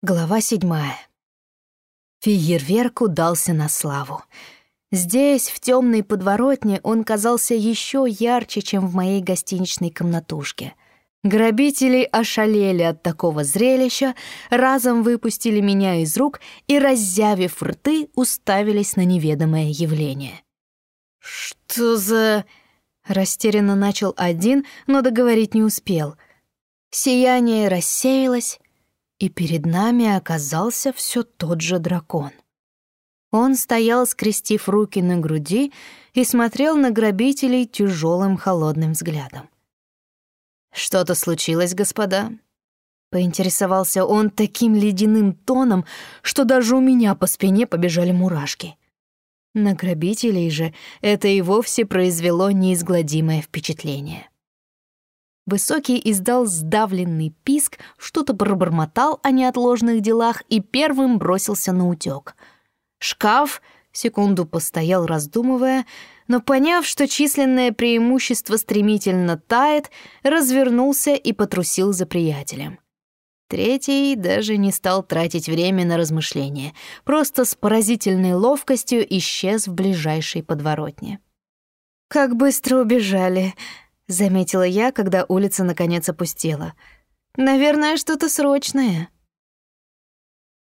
Глава седьмая. Фейерверк удался на славу. Здесь, в темной подворотне, он казался еще ярче, чем в моей гостиничной комнатушке. Грабители ошалели от такого зрелища, разом выпустили меня из рук и, раззявив рты, уставились на неведомое явление. «Что за...» — растерянно начал один, но договорить не успел. Сияние рассеялось, и перед нами оказался все тот же дракон. Он стоял, скрестив руки на груди, и смотрел на грабителей тяжелым холодным взглядом. «Что-то случилось, господа?» Поинтересовался он таким ледяным тоном, что даже у меня по спине побежали мурашки. На грабителей же это и вовсе произвело неизгладимое впечатление. Высокий издал сдавленный писк, что-то пробормотал о неотложных делах и первым бросился на утёк. Шкаф секунду постоял, раздумывая, но, поняв, что численное преимущество стремительно тает, развернулся и потрусил за приятелем. Третий даже не стал тратить время на размышления, просто с поразительной ловкостью исчез в ближайшей подворотне. «Как быстро убежали!» — заметила я, когда улица наконец опустела. «Наверное, что-то срочное».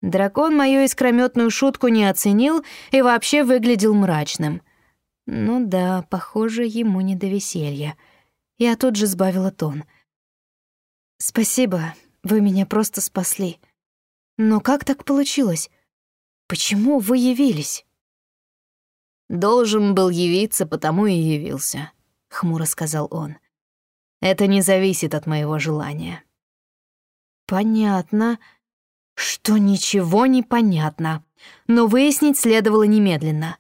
Дракон мою искрометную шутку не оценил и вообще выглядел мрачным. Ну да, похоже, ему не до веселья. Я тут же сбавила тон. «Спасибо, вы меня просто спасли. Но как так получилось? Почему вы явились?» «Должен был явиться, потому и явился», — хмуро сказал он. «Это не зависит от моего желания». «Понятно, что ничего не понятно, но выяснить следовало немедленно.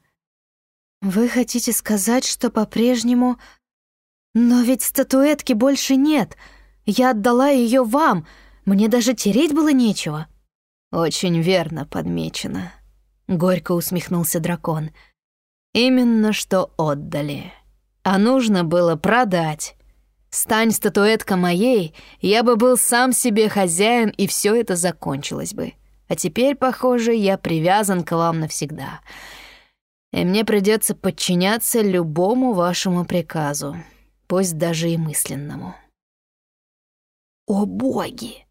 Вы хотите сказать, что по-прежнему... Но ведь статуэтки больше нет. Я отдала ее вам, мне даже тереть было нечего». «Очень верно подмечено», — горько усмехнулся дракон. «Именно что отдали» а нужно было продать. Стань статуэтка моей, я бы был сам себе хозяин, и все это закончилось бы. А теперь, похоже, я привязан к вам навсегда. И мне придется подчиняться любому вашему приказу, пусть даже и мысленному. О боги!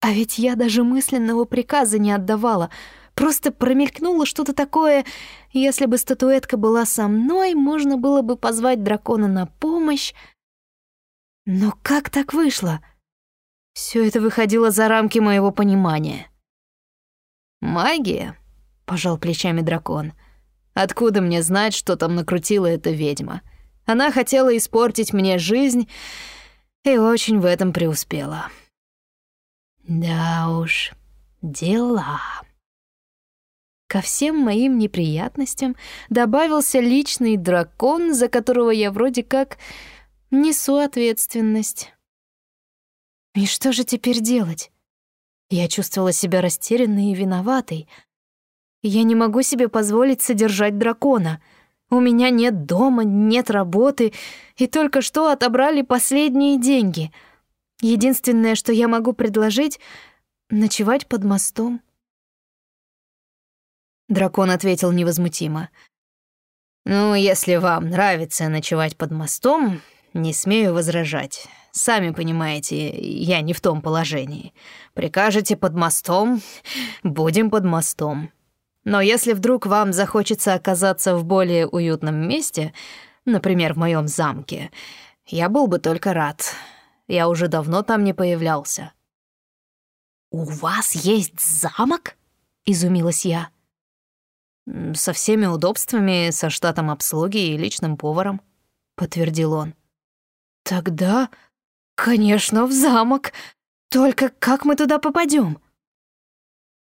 А ведь я даже мысленного приказа не отдавала — Просто промелькнуло что-то такое. Если бы статуэтка была со мной, можно было бы позвать дракона на помощь. Но как так вышло? Все это выходило за рамки моего понимания. «Магия?» — пожал плечами дракон. «Откуда мне знать, что там накрутила эта ведьма? Она хотела испортить мне жизнь и очень в этом преуспела». «Да уж, дела...» Ко всем моим неприятностям добавился личный дракон, за которого я вроде как несу ответственность. И что же теперь делать? Я чувствовала себя растерянной и виноватой. Я не могу себе позволить содержать дракона. У меня нет дома, нет работы, и только что отобрали последние деньги. Единственное, что я могу предложить — ночевать под мостом. Дракон ответил невозмутимо. «Ну, если вам нравится ночевать под мостом, не смею возражать. Сами понимаете, я не в том положении. Прикажете под мостом, будем под мостом. Но если вдруг вам захочется оказаться в более уютном месте, например, в моем замке, я был бы только рад. Я уже давно там не появлялся». «У вас есть замок?» — изумилась я. «Со всеми удобствами, со штатом обслуги и личным поваром», — подтвердил он. «Тогда, конечно, в замок. Только как мы туда попадем?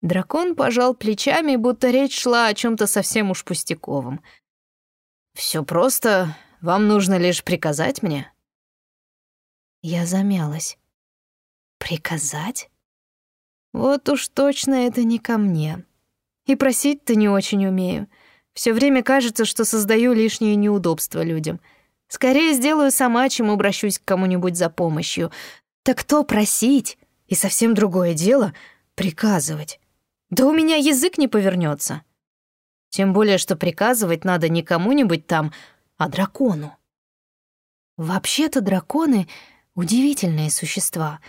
Дракон пожал плечами, будто речь шла о чем то совсем уж пустяковом. Все просто, вам нужно лишь приказать мне». Я замялась. «Приказать?» «Вот уж точно это не ко мне». И просить-то не очень умею. Все время кажется, что создаю лишние неудобства людям. Скорее сделаю сама, чем обращусь к кому-нибудь за помощью. Так кто просить? И совсем другое дело Приказывать? Да у меня язык не повернется. Тем более, что приказывать надо не кому-нибудь там, а дракону. Вообще-то драконы — удивительные существа.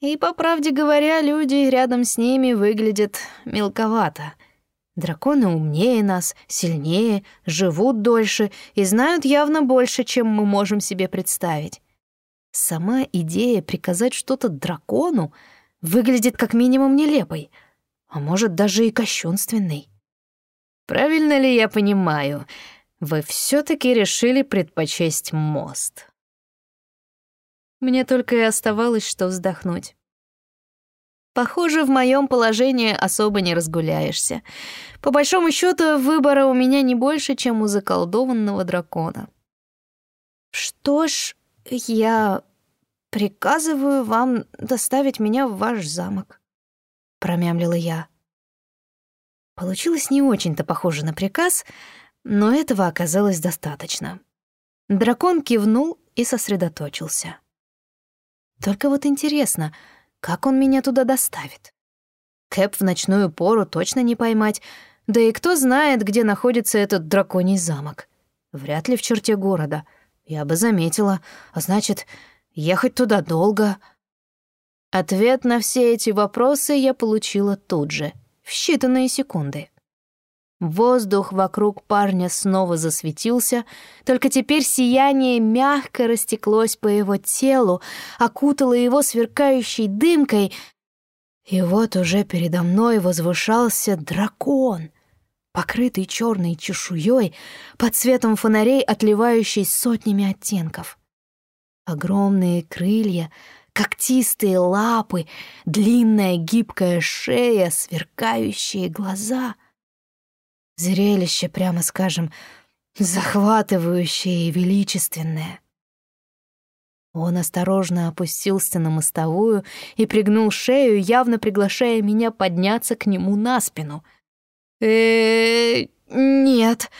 И, по правде говоря, люди рядом с ними выглядят мелковато. Драконы умнее нас, сильнее, живут дольше и знают явно больше, чем мы можем себе представить. Сама идея приказать что-то дракону выглядит как минимум нелепой, а может даже и кощунственной. Правильно ли я понимаю, вы все таки решили предпочесть мост? Мне только и оставалось, что вздохнуть. Похоже, в моем положении особо не разгуляешься. По большому счету, выбора у меня не больше, чем у заколдованного дракона. Что ж, я приказываю вам доставить меня в ваш замок, промямлила я. Получилось не очень-то похоже на приказ, но этого оказалось достаточно. Дракон кивнул и сосредоточился. Только вот интересно, как он меня туда доставит? Кэп в ночную пору точно не поймать, да и кто знает, где находится этот драконий замок. Вряд ли в черте города. Я бы заметила, а значит, ехать туда долго. Ответ на все эти вопросы я получила тут же — в считанные секунды. Воздух вокруг парня снова засветился, только теперь сияние мягко растеклось по его телу, окутало его сверкающей дымкой, и вот уже передо мной возвышался дракон, покрытый черной чешуей, под светом фонарей, отливающий сотнями оттенков. Огромные крылья — когтистые лапы, длинная гибкая шея, сверкающие глаза. Зрелище, прямо скажем, захватывающее и величественное. Он осторожно опустился на мостовую и пригнул шею, явно приглашая меня подняться к нему на спину. э нет.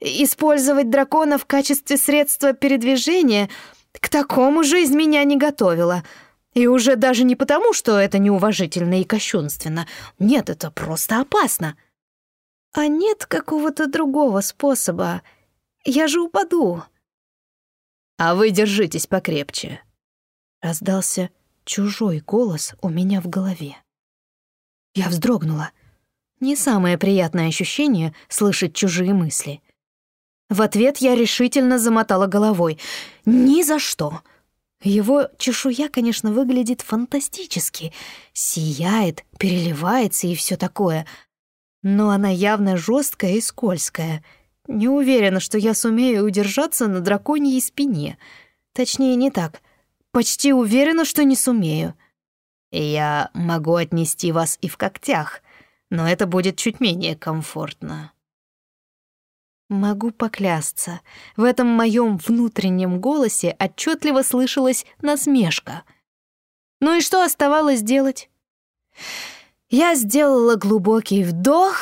Использовать дракона в качестве средства передвижения — к такому жизнь меня не готовила. И уже даже не потому, что это неуважительно и кощунственно. Нет, это просто опасно. А нет какого-то другого способа. Я же упаду. А вы держитесь покрепче. Раздался чужой голос у меня в голове. Я вздрогнула. Не самое приятное ощущение — слышать чужие мысли — в ответ я решительно замотала головой. «Ни за что!» Его чешуя, конечно, выглядит фантастически. Сияет, переливается и все такое. Но она явно жесткая и скользкая. Не уверена, что я сумею удержаться на драконьей спине. Точнее, не так. Почти уверена, что не сумею. Я могу отнести вас и в когтях, но это будет чуть менее комфортно. Могу поклясться, в этом моем внутреннем голосе отчетливо слышалась насмешка. Ну и что оставалось делать? Я сделала глубокий вдох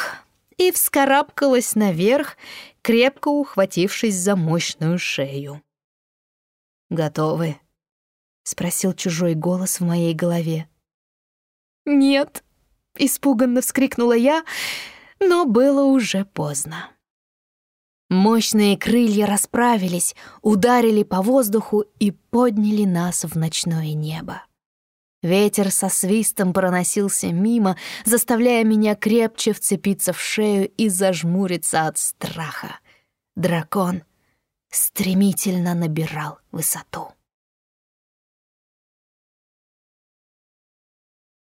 и вскарабкалась наверх, крепко ухватившись за мощную шею. «Готовы?» — спросил чужой голос в моей голове. «Нет», — испуганно вскрикнула я, но было уже поздно. Мощные крылья расправились, ударили по воздуху и подняли нас в ночное небо. Ветер со свистом проносился мимо, заставляя меня крепче вцепиться в шею и зажмуриться от страха. Дракон стремительно набирал высоту.